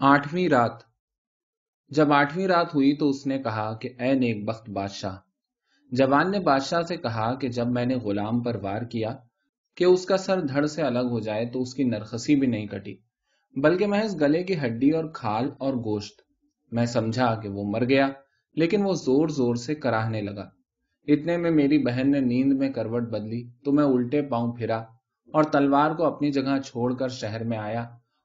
آٹھویں رات۔ جب آٹھویں رات ہوئی تو اس نے کہا کہ اے نیک بخت بادشاہ، جوان نے بادشاہ سے کہا کہ جب میں نے غلام پر وار کیا کہ اس کا سر دھڑ سے الگ ہو جائے تو اس کی نرخسی بھی نہیں کٹی، بلکہ محض گلے کی ہڈی اور کھال اور گوشت، میں سمجھا کہ وہ مر گیا، لیکن وہ زور زور سے کراہنے لگا۔ اتنے میں میری بہن نے نیند میں کروٹ بدلی تو میں الٹے پاؤں پھرا اور تلوار کو اپنی جگہ چھوڑ کر شہر میں آیا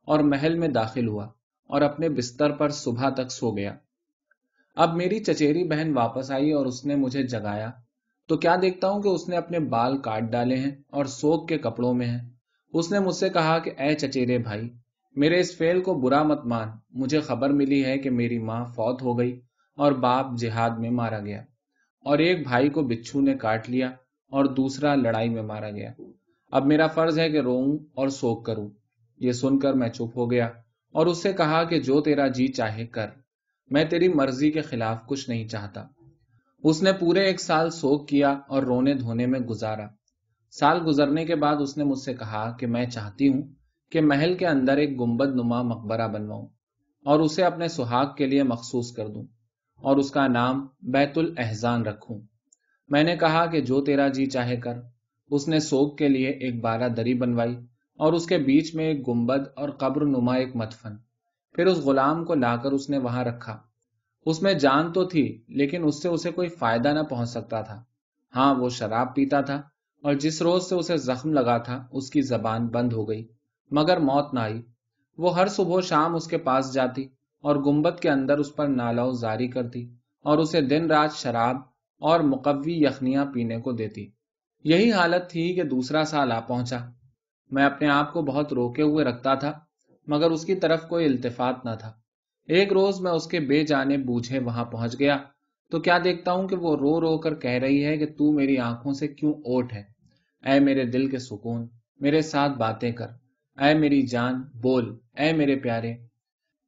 اور محل میں داخل ہوا۔ اور اپنے بستر پر صبح تک سو گیا۔ اب میری چچیری بہن واپس آئی اور اس نے مجھے جگایا۔ تو کیا دیکھتا ہوں کہ اس نے اپنے بال کاٹ ڈالے ہیں اور سوک کے کپڑوں میں ہیں؟ اس نے مجھ سے کہا کہ، اے چچیرے بھائی، میرے اس فیل کو برا مت مان۔ مجھے خبر ملی ہے کہ میری ماں فوت ہو گئی اور باپ جہاد میں مارا گیا۔ اور ایک بھائی کو بچھو نے کاٹ لیا اور دوسرا لڑائی میں مارا گیا۔ اب میرا فرض ہے کہ روؤں اور سوک کروں۔ یہ سن کر میں چپ ہو گیا۔ اور اس سے کہا کہ جو تیرا جی چاہے کر، میں تیری مرضی کے خلاف کچھ نہیں چاہتا۔ اس نے پورے ایک سال سوک کیا اور رونے دھونے میں گزارا۔ سال گزرنے کے بعد اس نے مجھ سے کہا کہ میں چاہتی ہوں کہ محل کے اندر ایک گمبد نما مقبرہ بنواؤں اور اسے اپنے سہاگ کے لیے مخصوص کر دوں اور اس کا نام بیت الاحزان رکھوں۔ میں نے کہا کہ جو تیرا جی چاہے کر، اس نے سوگ کے لیے ایک بارہ دری بنوائی اور اس کے بیچ میں ایک گمبد اور قبر نما ایک متفن پھر اس غلام کو لا کر اس نے وہاں رکھا۔ اس میں جان تو تھی، لیکن اس سے اسے کوئی فائدہ نہ پہنچ سکتا تھا۔ ہاں وہ شراب پیتا تھا اور جس روز سے اسے زخم لگا تھا، اس کی زبان بند ہو گئی۔ مگر موت نہ آئی۔ وہ ہر صبح شام اس کے پاس جاتی اور گمبت کے اندر اس پر نالاؤ زاری کرتی اور اسے دن رات شراب اور مقوی یخنیاں پینے کو دیتی۔ یہی حالت تھی کہ دوسرا سال آ پہنچا۔ میں اپنے آپ کو بہت روکے ہوئے رکھتا تھا، مگر اس کی طرف کوئی التفات نہ تھا۔ ایک روز میں اس کے بے جانے بوجھے وہاں پہنچ گیا۔ تو کیا دیکھتا ہوں کہ وہ رو رو کر کہہ رہی ہے کہ تو میری آنکھوں سے کیوں اوٹ ہے؟ اے میرے دل کے سکون، میرے ساتھ باتیں کر۔ اے میری جان، بول۔ اے میرے پیارے۔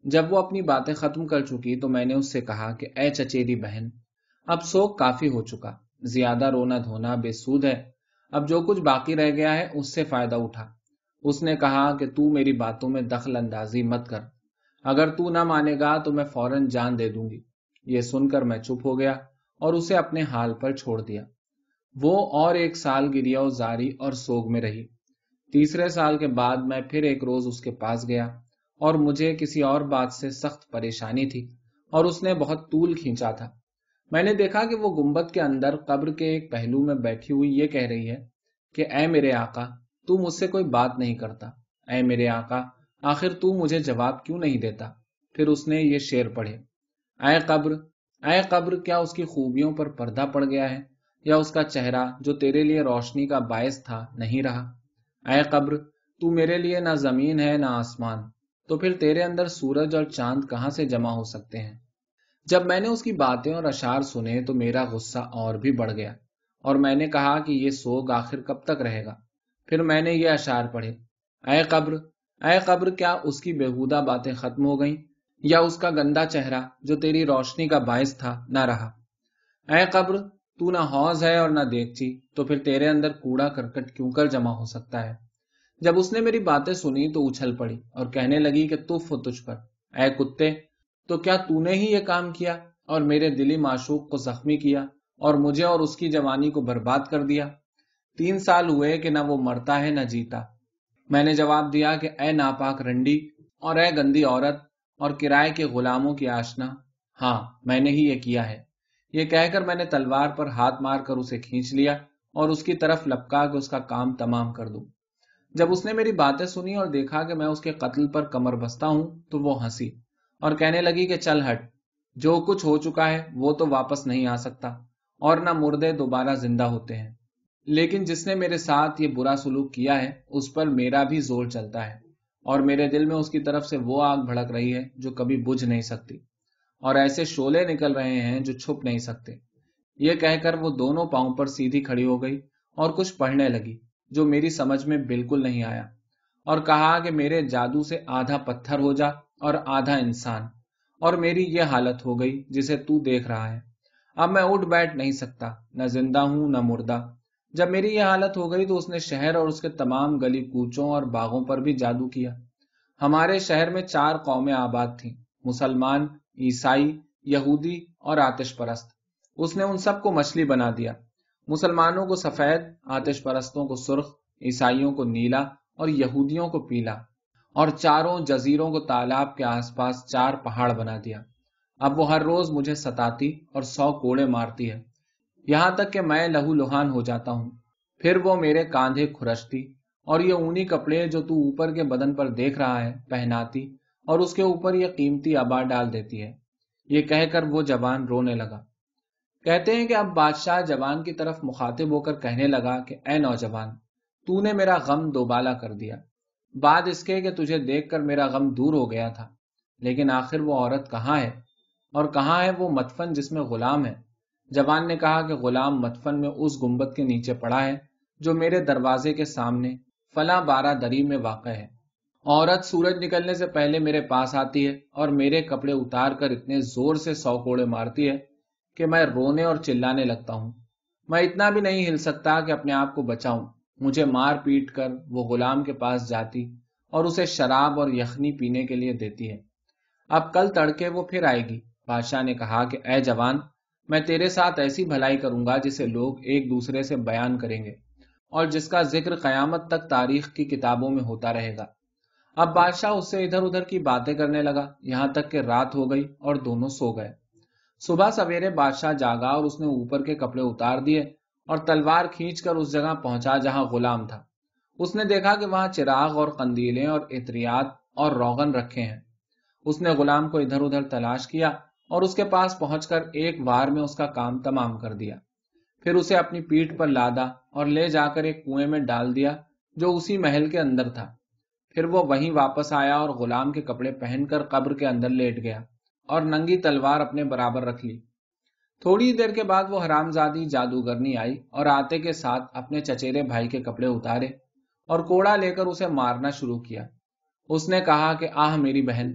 جب وہ اپنی باتیں ختم کر چکی تو میں نے اس سے کہا کہ اے چچیری بہن، اب سوک کافی ہو چکا۔ زیادہ رونا دھونا بے سود ہے۔ اب جو کچھ باقی رہ گیا ہے اس سے فائدہ اٹھا۔ اس نے کہا کہ تو میری باتوں میں دخل اندازی مت کر۔ اگر تو نہ مانے گا تو میں فوراً جان دے دوں گی۔ یہ سن کر میں چپ ہو گیا اور اسے اپنے حال پر چھوڑ دیا۔ وہ اور ایک سال گریا زاری اور سوگ میں رہی۔ تیسرے سال کے بعد میں پھر ایک روز اس کے پاس گیا اور مجھے کسی اور بات سے سخت پریشانی تھی اور اس نے بہت طول کھینچا تھا۔ میں نے دیکھا کہ وہ گمبت کے اندر قبر کے ایک پہلو میں بیٹھی ہوئی یہ کہہ رہی ہے کہ اے میرے آقا تو مجھ سے کوئی بات نہیں کرتا۔ اے میرے آقا، آخر تو مجھے جواب کیوں نہیں دیتا؟ پھر اس نے یہ شیر پڑھے۔ اے قبر اے قبر، کیا اس کی خوبیوں پر پردہ پڑ گیا ہے؟ یا اس کا چہرہ جو تیرے لیے روشنی کا باعث تھا نہیں رہا؟ اے قبر، تو میرے لیے نہ زمین ہے نہ آسمان۔ تو پھر تیرے اندر سورج اور چاند کہاں سے جمع ہو سکتے ہیں؟ جب میں نے اس کی باتیں اور اشار سنے تو میرا غصہ اور بھی بڑھ گیا، اور میں نے کہا کہ یہ سوگ آخر کب تک رہے گا؟ پھر میں نے یہ اشار پڑھے، اے قبر اے قبر، کیا اس کی بےحودہ باتیں ختم ہو گئیں؟ یا اس کا گندا چہرہ جو تیری روشنی کا باعث تھا نہ رہا؟ اے قبر، تو نہ حوض ہے اور نہ دیکچی تو پھر تیرے اندر کوڑا کرکٹ کیوں کر جمع ہو سکتا ہے؟ جب اس نے میری باتیں سنی تو اچھل پڑی اور کہنے لگی کہ تف ہو تجھ پر۔ اے کتے، تو کیا تو نے ہی یہ کام کیا اور میرے دلی معشوق کو زخمی کیا اور مجھے اور اس کی جوانی کو برباد کر دیا؟ تین سال ہوئے کہ نہ وہ مرتا ہے نہ جیتا۔ میں نے جواب دیا کہ اے ناپاک رنڈی اور اے گندی عورت اور کرائے کے غلاموں کی آشنا۔ ہاں میں نے ہی یہ کیا ہے۔ یہ کہہ کر میں نے تلوار پر ہاتھ مار کر اسے کھینچ لیا اور اس کی طرف لپکا کے اس کا کام تمام کر دوں۔ جب اس نے میری باتیں سنی اور دیکھا کہ میں اس کے قتل پر کمر بستا ہوں تو وہ ہنسی اور کہنے لگی کہ چل ہٹ، جو کچھ ہو چکا ہے وہ تو واپس نہیں آ سکتا اور نہ مردے دوبارہ زندہ ہوتے ہیں۔ لیکن جس نے میرے ساتھ یہ برا سلوک کیا ہے، اس پر میرا بھی زور چلتا ہے۔ اور میرے دل میں اس کی طرف سے وہ آگ بھڑک رہی ہے جو کبھی بجھ نہیں سکتی۔ اور ایسے شولے نکل رہے ہیں جو چھپ نہیں سکتے۔ یہ کہہ کر وہ دونوں پاؤں پر سیدھی کھڑی ہو گئی اور کچھ پڑھنے لگی، جو میری سمجھ میں بالکل نہیں آیا۔ اور کہا کہ میرے جادو سے آدھا پتھر ہو جا اور آدھا انسان۔ اور میری یہ حالت ہو گئی جسے تو دیکھ رہا ہے۔ اب میں اٹھ بیٹھ نہیں سکتا، نہ زندہ ہوں، نہ مردہ۔ جب میری یہ حالت ہو گئی تو اس نے شہر اور اس کے تمام گلی کوچوں اور باغوں پر بھی جادو کیا۔ ہمارے شہر میں چار قومیں آباد تھیں، مسلمان، عیسائی، یہودی اور آتش پرست۔ اس نے ان سب کو مچھلی بنا دیا۔ مسلمانوں کو سفید، آتش پرستوں کو سرخ، عیسائیوں کو نیلا اور یہودیوں کو پیلا۔ اور چاروں جزیروں کو تالاب کے آس پاس چار پہاڑ بنا دیا۔ اب وہ ہر روز مجھے ستاتی اور سو کوڑے مارتی ہے۔ یہاں تک کہ میں لہو لوہان ہو جاتا ہوں۔ پھر وہ میرے کاندھے کھرشتی اور یہ اونی کپڑے جو تو اوپر کے بدن پر دیکھ رہا ہے، پہناتی اور اس کے اوپر یہ قیمتی آبا ڈال دیتی ہے۔ یہ کہہ کر وہ جوان رونے لگا۔ کہتے ہیں کہ اب بادشاہ جوان کی طرف مخاطب ہو کر کہنے لگا کہ، اے نوجوان، تو نے میرا غم دوبالا کر دیا۔ بعد اس کے کہ تجھے دیکھ کر میرا غم دور ہو گیا تھا۔ لیکن آخر وہ عورت کہاں ہے؟ اور کہاں ہے وہ متفن جس میں غلام ہے؟ جوان نے کہا کہ غلام متفن میں اس گمبت کے نیچے پڑا ہے جو میرے دروازے کے سامنے فلاں بارہ دری میں واقع ہے۔ عورت سورج نکلنے سے پہلے میرے پاس آتی ہے اور میرے کپڑے اتار کر اتنے زور سے سو کوڑے مارتی ہے کہ میں رونے اور چلانے لگتا ہوں۔ میں اتنا بھی نہیں ہل سکتا کہ اپنے آپ کو بچاؤں۔ مجھے مار پیٹ کر وہ غلام کے پاس جاتی اور اسے شراب اور یخنی پینے کے لیے دیتی ہے۔ اب کل تڑکے وہ پھر آئے گی۔ بادشاہ نے کہا کہ اے جوان میں تیرے ساتھ ایسی بھلائی کروں گا جسے لوگ ایک دوسرے سے بیان کریں گے اور جس کا ذکر قیامت تک تاریخ کی کتابوں میں ہوتا رہے گا۔ اب بادشاہ اس سے ادھر ادھر کی باتیں کرنے لگا۔ یہاں تک کہ رات ہو گئی اور دونوں سو گئے۔ صبح سویرے بادشاہ جاگا اور اس نے اوپر کے کپڑے اتار دیے اور تلوار کھینچ کر اس جگہ پہنچا جہاں غلام تھا۔ اس نے دیکھا کہ وہاں چراغ اور قندیلیں اور اطریات اور روغن رکھے ہیں۔ اس نے غلام کو ادھر ادھر تلاش کیا اور اس کے پاس پہنچ کر ایک وار میں اس کا کام تمام کر دیا۔ پھر اسے اپنی پیٹ پر لادا اور لے جا کر ایک کنویں میں ڈال دیا جو اسی محل کے اندر تھا۔ پھر وہ وہیں واپس آیا اور غلام کے کپڑے پہن کر قبر کے اندر لیٹ گیا اور ننگی تلوار اپنے برابر رکھ لی۔ تھوڑی دیر کے بعد وہ حرام زادی جادوگرنی آئی اور آتے کے ساتھ اپنے چچیرے بھائی کے کپڑے اتارے اور کوڑا لے کر اسے مارنا شروع کیا۔ اس نے کہا کہ آہ میری بہن،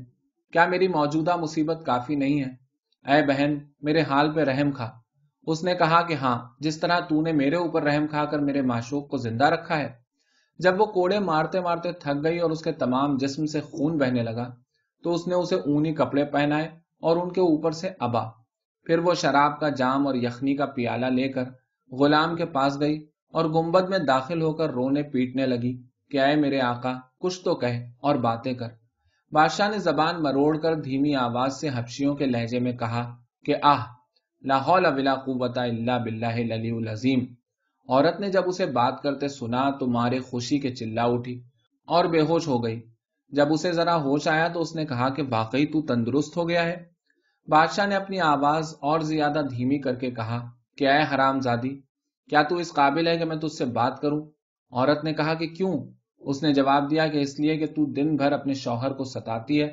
کیا میری موجودہ مصیبت کافی نہیں ہے؟ اے بہن، میرے حال پہ رحم کھا۔ اس نے کہا کہ ہاں جس طرح تو نے میرے اوپر رحم کھا کر میرے معشوق کو زندہ رکھا ہے۔ جب وہ کوڑے مارتے مارتے تھک گئی اور اس کے تمام جسم سے خون بہنے لگا، تو اس نے اسے اونی کپڑے پہنائے اور ان کے اوپر سے ابا۔ پھر وہ شراب کا جام اور یخنی کا پیالہ لے کر غلام کے پاس گئی اور گمبد میں داخل ہو کر رونے پیٹنے لگی کہ اے میرے آقا، کچھ تو کہے اور باتیں کر۔ بادشاہ نے زبان مروڑ کر دھیمی آواز سے حبشیوں کے لہجے میں کہا کہ آہ لاہور ولا قوت اللہ بلّہ علی العظیم۔ عورت نے جب اسے بات کرتے سنا تو مارے خوشی کے چلا اٹھی اور بے ہوش ہو گئی۔ جب اسے ذرا ہوش آیا تو اس نے کہا کہ واقعی تو تندرست ہو گیا ہے۔ بادشاہ نے اپنی آواز اور زیادہ دھیمی کر کے کہا کہ اے حرام زادی، کیا تو اس قابل ہے کہ میں تجھ سے بات کروں؟ عورت نے کہا کہ کیوں؟ اس نے جواب دیا کہ اس لیے کہ تو دن بھر اپنے شوہر کو ستاتی ہے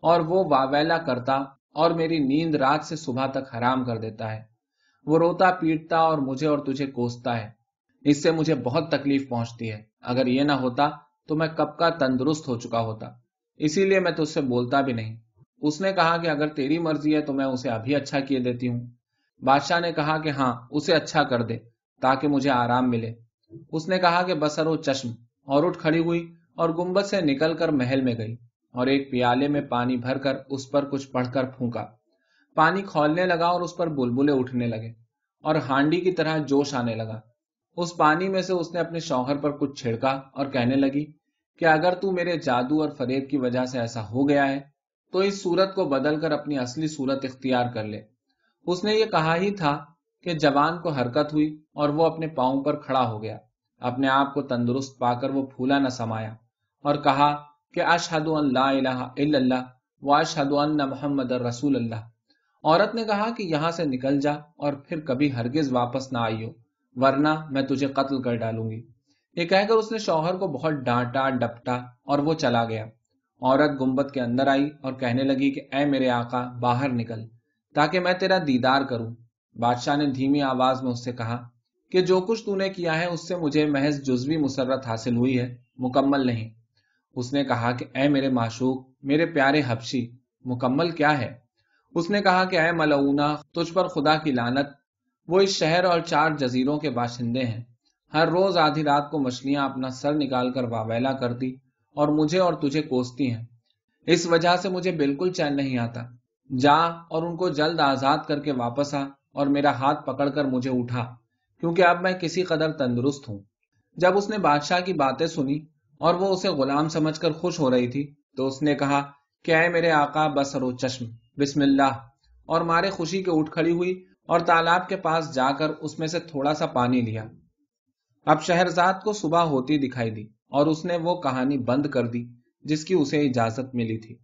اور وہ واویلا کرتا اور میری نیند رات سے صبح تک حرام کر دیتا ہے۔ وہ روتا، پیٹتا اور مجھے اور تجھے کوستا ہے۔ اس سے مجھے بہت تکلیف پہنچتی ہے۔ اگر یہ نہ ہوتا تو میں کب کا تندرست ہو چکا ہوتا۔ اسی لیے میں تجھ سے بولتا بھی نہیں۔ اس نے کہا کہ اگر تیری مرضی ہے تو میں اسے ابھی اچھا کیے دیتی ہوں۔ بادشاہ نے کہا کہ ہاں اسے اچھا کر دے تاکہ مجھے آرام ملے۔ اس نے کہا کہ بسر و چشم اور اٹھ کھڑی ہوئی اور گنبد سے نکل کر محل میں گئی اور ایک پیالے میں پانی بھر کر اس پر کچھ پڑھ کر پھونکا۔ پانی کھولنے لگا اور اس پر بلبلے اٹھنے لگے اور ہانڈی کی طرح جوش آنے لگا۔ اس پانی میں سے اس نے اپنے شوہر پر کچھ چھڑکا اور کہنے لگی کہ اگر تو میرے جادو اور فریب کی وجہ سے ایسا ہو گیا ہے، تو اس صورت کو بدل کر اپنی اصلی صورت اختیار کر لے۔ اس نے یہ کہا ہی تھا کہ جوان کو حرکت ہوئی اور وہ اپنے پاؤں پر کھڑا ہو گیا۔ اپنے آپ کو تندرست پا کر وہ پھولا نہ سمایا اور کہا کہ اشہد اللہ الہ الا اللہ و اشہد ان محمد رسول اللہ۔ عورت نے کہا کہ یہاں سے نکل جا اور پھر کبھی ہرگز واپس نہ آئیو، ورنہ میں تجھے قتل کر ڈالوں گی۔ یہ کہہ کر اس نے شوہر کو بہت ڈانٹا، ڈپٹا اور وہ چلا گیا۔ عورت گمبت کے اندر آئی اور کہنے لگی کہ اے میرے آقا، باہر نکل تاکہ میں تیرا دیدار کروں۔ بادشاہ نے دھیمی آواز میں اس سے کہا کہ جو کچھ تو نے کیا ہے، اس سے مجھے محض جزوی مسرت حاصل ہوئی ہے، مکمل نہیں۔ اس نے کہا کہ، اے میرے معشوق، میرے پیارے حبشی، مکمل کیا ہے؟ اس نے کہا کہ، اے ملعونہ، تجھ پر خدا کی لانت وہ اس شہر اور چار جزیروں کے باشندے ہیں۔ ہر روز آدھی رات کو مچھلیاں اپنا سر نکال کر واویلا کرتی اور مجھے اور تجھے کوستی ہیں۔ اس وجہ سے مجھے بالکل چین نہیں آتا۔ جا اور ان کو جلد آزاد کر کے واپس آ اور میرا ہاتھ پکڑ کر مجھے اٹھا۔ کیونکہ اب میں کسی قدر تندرست ہوں۔ جب اس نے بادشاہ کی باتیں سنی اور وہ اسے غلام سمجھ کر خوش ہو رہی تھی، تو اس نے کہا، کہ اے میرے آقا بسر و چشم۔ بسم اللہ۔ اور مارے خوشی کے اٹھ کھڑی ہوئی اور تالاب کے پاس جا کر اس میں سے تھوڑا سا پانی لیا۔ اب شہرزاد کو صبح ہوتی دکھائی دی اور اس نے وہ کہانی بند کر دی، جس کی اسے اجازت ملی تھی۔